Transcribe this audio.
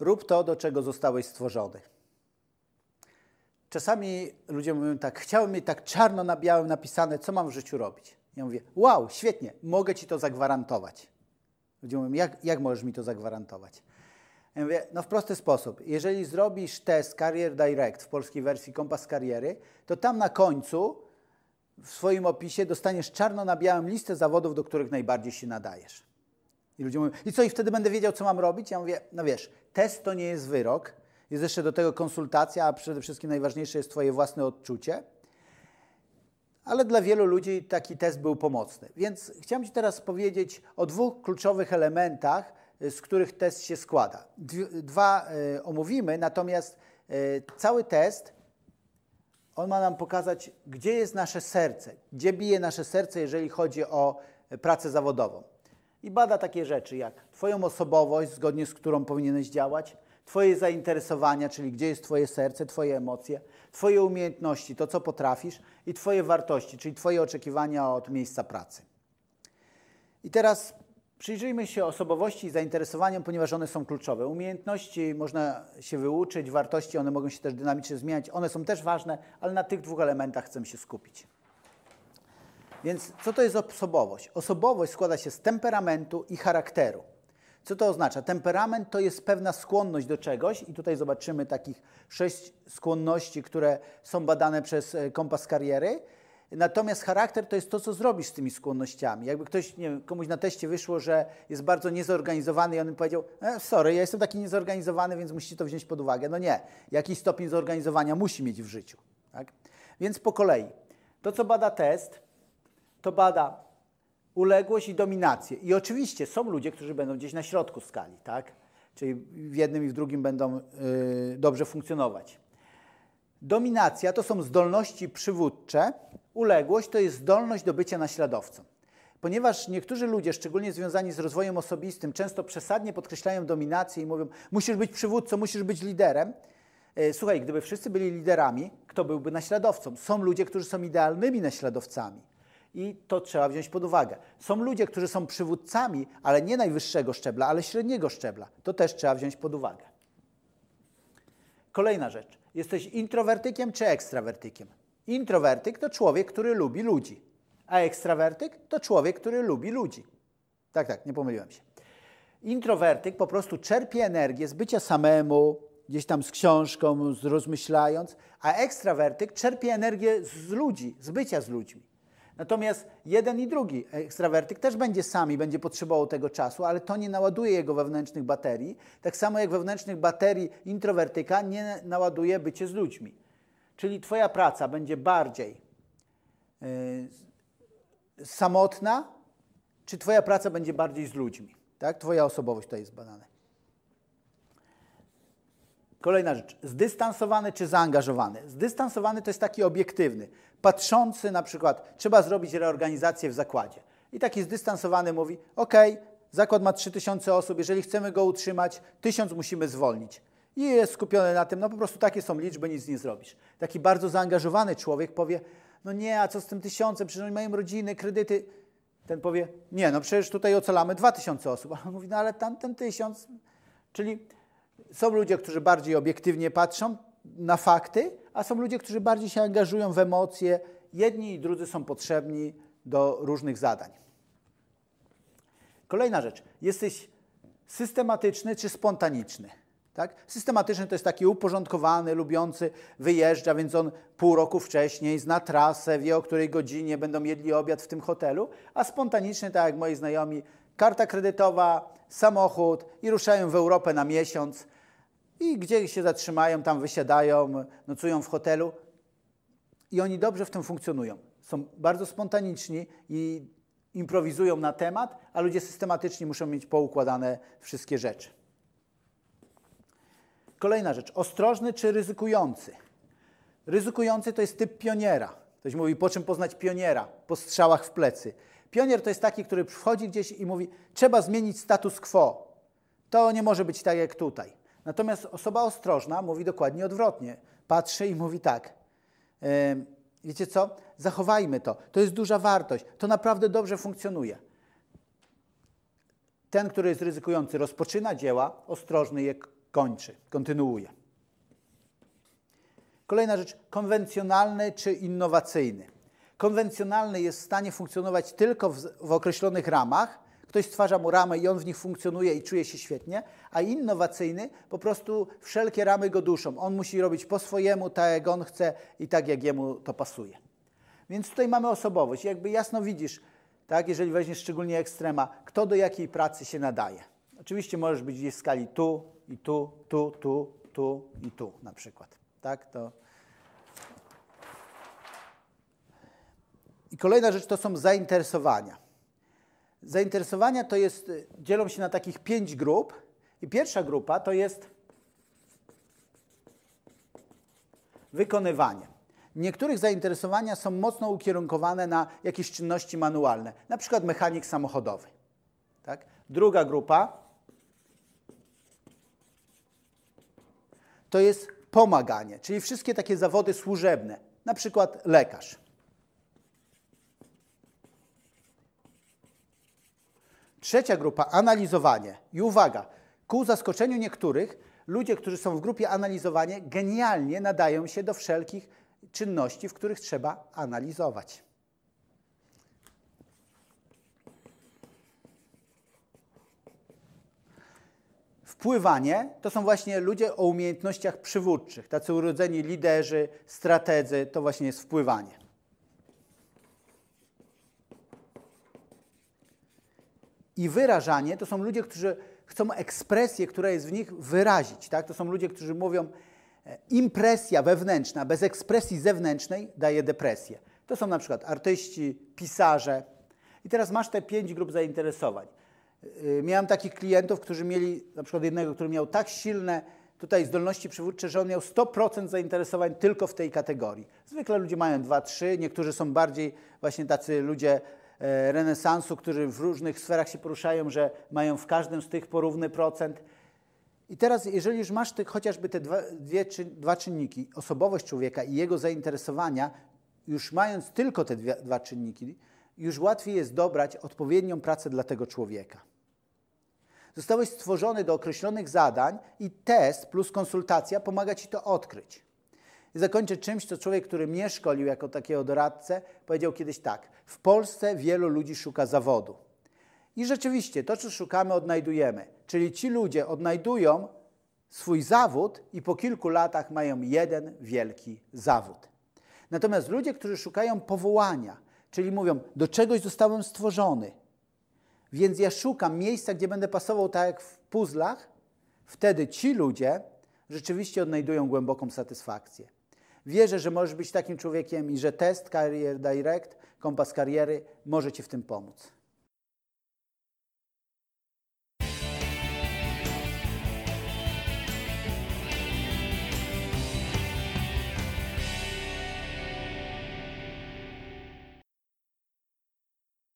Rób to, do czego zostałeś stworzony. Czasami ludzie mówią tak, chciałem mieć tak czarno na białym napisane, co mam w życiu robić. Ja mówię, wow, świetnie, mogę ci to zagwarantować. Ludzie mówią, jak, jak możesz mi to zagwarantować? Ja mówię, no w prosty sposób. Jeżeli zrobisz test Career Direct w polskiej wersji Kompas Kariery, to tam na końcu w swoim opisie dostaniesz czarno na białym listę zawodów, do których najbardziej się nadajesz. I ludzie mówią, i co, i wtedy będę wiedział, co mam robić? Ja mówię, no wiesz, test to nie jest wyrok, jest jeszcze do tego konsultacja, a przede wszystkim najważniejsze jest Twoje własne odczucie. Ale dla wielu ludzi taki test był pomocny. Więc chciałem Ci teraz powiedzieć o dwóch kluczowych elementach, z których test się składa. Dwa y, omówimy, natomiast y, cały test, on ma nam pokazać, gdzie jest nasze serce, gdzie bije nasze serce, jeżeli chodzi o pracę zawodową. I bada takie rzeczy jak Twoją osobowość, zgodnie z którą powinieneś działać, Twoje zainteresowania, czyli gdzie jest Twoje serce, Twoje emocje, Twoje umiejętności, to co potrafisz i Twoje wartości, czyli Twoje oczekiwania od miejsca pracy. I teraz przyjrzyjmy się osobowości i zainteresowaniom, ponieważ one są kluczowe. Umiejętności można się wyuczyć, wartości, one mogą się też dynamicznie zmieniać, one są też ważne, ale na tych dwóch elementach chcę się skupić. Więc co to jest osobowość? Osobowość składa się z temperamentu i charakteru. Co to oznacza? Temperament to jest pewna skłonność do czegoś i tutaj zobaczymy takich sześć skłonności, które są badane przez e, kompas kariery. Natomiast charakter to jest to, co zrobisz z tymi skłonnościami. Jakby ktoś, nie wiem, komuś na teście wyszło, że jest bardzo niezorganizowany i on powiedział, e, sorry, ja jestem taki niezorganizowany, więc musicie to wziąć pod uwagę. No nie, jakiś stopień zorganizowania musi mieć w życiu. Tak? Więc po kolei. To, co bada test, to bada uległość i dominację. I oczywiście są ludzie, którzy będą gdzieś na środku skali, tak? Czyli w jednym i w drugim będą yy, dobrze funkcjonować. Dominacja to są zdolności przywódcze, uległość to jest zdolność do bycia naśladowcą. Ponieważ niektórzy ludzie, szczególnie związani z rozwojem osobistym, często przesadnie podkreślają dominację i mówią: musisz być przywódcą, musisz być liderem. Y, słuchaj, gdyby wszyscy byli liderami, kto byłby naśladowcą? Są ludzie, którzy są idealnymi naśladowcami i to trzeba wziąć pod uwagę. Są ludzie, którzy są przywódcami, ale nie najwyższego szczebla, ale średniego szczebla. To też trzeba wziąć pod uwagę. Kolejna rzecz. Jesteś introwertykiem czy ekstrawertykiem? Introwertyk to człowiek, który lubi ludzi, a ekstrawertyk to człowiek, który lubi ludzi. Tak, tak, nie pomyliłem się. Introwertyk po prostu czerpie energię z bycia samemu, gdzieś tam z książką, z rozmyślając, a ekstrawertyk czerpie energię z ludzi, z bycia z ludźmi. Natomiast jeden i drugi ekstrawertyk też będzie sami, będzie potrzebował tego czasu, ale to nie naładuje jego wewnętrznych baterii. Tak samo jak wewnętrznych baterii introwertyka nie naładuje bycie z ludźmi. Czyli Twoja praca będzie bardziej yy, samotna, czy Twoja praca będzie bardziej z ludźmi. Tak? Twoja osobowość to jest badane. Kolejna rzecz. Zdystansowany czy zaangażowany? Zdystansowany to jest taki obiektywny, patrzący na przykład, trzeba zrobić reorganizację w zakładzie. I taki zdystansowany mówi, ok, zakład ma 3000 osób, jeżeli chcemy go utrzymać, 1000 musimy zwolnić. I jest skupiony na tym, no po prostu takie są liczby, nic nie zrobisz. Taki bardzo zaangażowany człowiek powie, no nie, a co z tym tysiącem, przecież oni mają rodziny, kredyty. Ten powie, nie, no przecież tutaj ocalamy 2000 osób. A on mówi, no ale tamten tysiąc, czyli są ludzie, którzy bardziej obiektywnie patrzą na fakty, a są ludzie, którzy bardziej się angażują w emocje. Jedni i drudzy są potrzebni do różnych zadań. Kolejna rzecz. Jesteś systematyczny czy spontaniczny? Tak? Systematyczny to jest taki uporządkowany, lubiący, wyjeżdża, więc on pół roku wcześniej zna trasę, wie o której godzinie będą jedli obiad w tym hotelu, a spontaniczny, tak jak moi znajomi, karta kredytowa, samochód i ruszają w Europę na miesiąc i gdzie się zatrzymają, tam wysiadają, nocują w hotelu i oni dobrze w tym funkcjonują. Są bardzo spontaniczni i improwizują na temat, a ludzie systematyczni muszą mieć poukładane wszystkie rzeczy. Kolejna rzecz. Ostrożny czy ryzykujący? Ryzykujący to jest typ pioniera. Ktoś mówi, po czym poznać pioniera? Po strzałach w plecy. Pionier to jest taki, który wchodzi gdzieś i mówi, trzeba zmienić status quo. To nie może być tak jak tutaj. Natomiast osoba ostrożna mówi dokładnie odwrotnie. Patrzy i mówi tak. Wiecie co? Zachowajmy to. To jest duża wartość. To naprawdę dobrze funkcjonuje. Ten, który jest ryzykujący, rozpoczyna dzieła, ostrożny je kończy, kontynuuje. Kolejna rzecz, konwencjonalny czy innowacyjny. Konwencjonalny jest w stanie funkcjonować tylko w, w określonych ramach, Ktoś stwarza mu ramę i on w nich funkcjonuje i czuje się świetnie, a innowacyjny po prostu wszelkie ramy go duszą. On musi robić po swojemu, tak jak on chce i tak jak jemu to pasuje. Więc tutaj mamy osobowość. Jakby jasno widzisz, tak, jeżeli weźmiesz szczególnie ekstrema, kto do jakiej pracy się nadaje. Oczywiście możesz być gdzieś w skali tu i tu, tu, tu, tu i tu na przykład. Tak, to... I kolejna rzecz to są zainteresowania. Zainteresowania to jest, dzielą się na takich pięć grup. I pierwsza grupa to jest wykonywanie. Niektórych zainteresowania są mocno ukierunkowane na jakieś czynności manualne, na przykład mechanik samochodowy. Tak? Druga grupa to jest pomaganie, czyli wszystkie takie zawody służebne, na przykład lekarz. Trzecia grupa analizowanie. I uwaga, ku zaskoczeniu niektórych, ludzie, którzy są w grupie analizowanie, genialnie nadają się do wszelkich czynności, w których trzeba analizować. Wpływanie to są właśnie ludzie o umiejętnościach przywódczych, tacy urodzeni liderzy, strategzy, to właśnie jest wpływanie. I wyrażanie to są ludzie, którzy chcą ekspresję, która jest w nich, wyrazić. Tak? To są ludzie, którzy mówią, e, impresja wewnętrzna bez ekspresji zewnętrznej daje depresję. To są na przykład artyści, pisarze. I teraz masz te pięć grup zainteresowań. E, miałem takich klientów, którzy mieli, na przykład jednego, który miał tak silne tutaj zdolności przywódcze, że on miał 100% zainteresowań tylko w tej kategorii. Zwykle ludzie mają 2-3, niektórzy są bardziej właśnie tacy ludzie E, renesansu, którzy w różnych sferach się poruszają, że mają w każdym z tych porówny procent. I teraz, jeżeli już masz ty, chociażby te dwa, dwie, czy, dwa czynniki, osobowość człowieka i jego zainteresowania, już mając tylko te dwie, dwa czynniki, już łatwiej jest dobrać odpowiednią pracę dla tego człowieka. Zostałeś stworzony do określonych zadań i test plus konsultacja pomaga ci to odkryć. I zakończę czymś, co człowiek, który mnie szkolił jako takiego doradcę, powiedział kiedyś tak. W Polsce wielu ludzi szuka zawodu. I rzeczywiście to, co szukamy, odnajdujemy. Czyli ci ludzie odnajdują swój zawód i po kilku latach mają jeden wielki zawód. Natomiast ludzie, którzy szukają powołania, czyli mówią, do czegoś zostałem stworzony, więc ja szukam miejsca, gdzie będę pasował tak jak w puzzlach, wtedy ci ludzie rzeczywiście odnajdują głęboką satysfakcję. Wierzę, że możesz być takim człowiekiem i że test Career Direct, kompas kariery, może Ci w tym pomóc.